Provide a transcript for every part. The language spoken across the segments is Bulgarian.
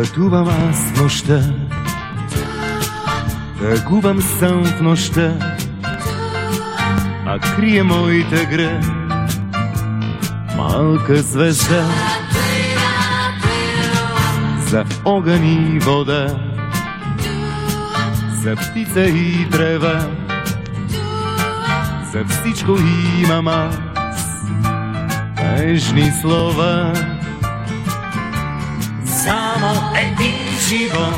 Пътувам аз в нощта, да губам сън в нощта, а крие моите гръб. Малка звезда. За огън и вода, за птица и древа, за всичко имам аз. Нежни слова. Само един живот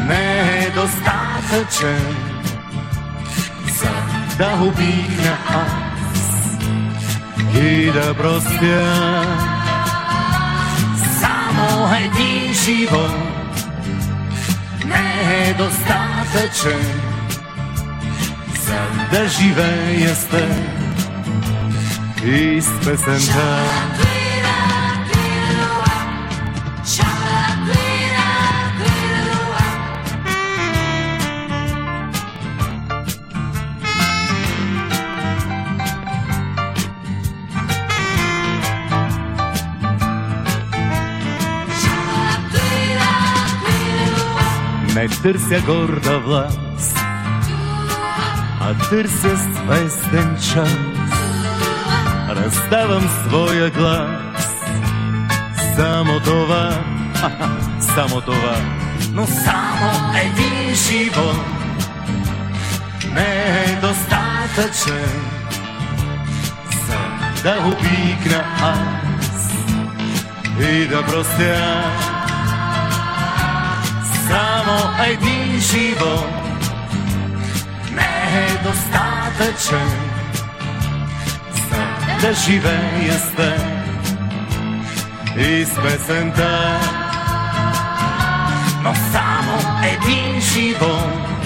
не е достатъчен за да обикна аз и да простя. Само един живот не е достатъчен за да живея с Не търся горда власт, а търся свестен час. Раздавам своя глас, само това, само това, но само един живот не е достатъчен за да обикна аз и да простя. Само един живот не е достатъчен за да живея с теб и с песента. Но само един живот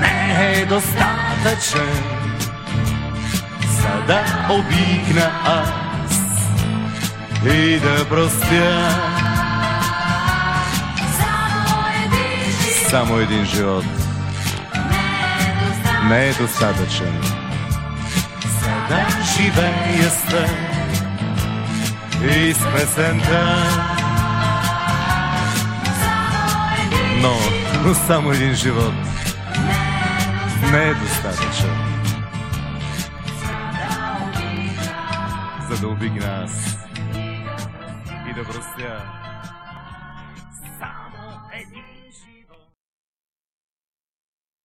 не е достатъчен за да обикна аз и да простя. Само един живот не е достатъчен за да живея с теб и с песента. Но, но само един живот не е достатъчен за да обигна аз и да простя.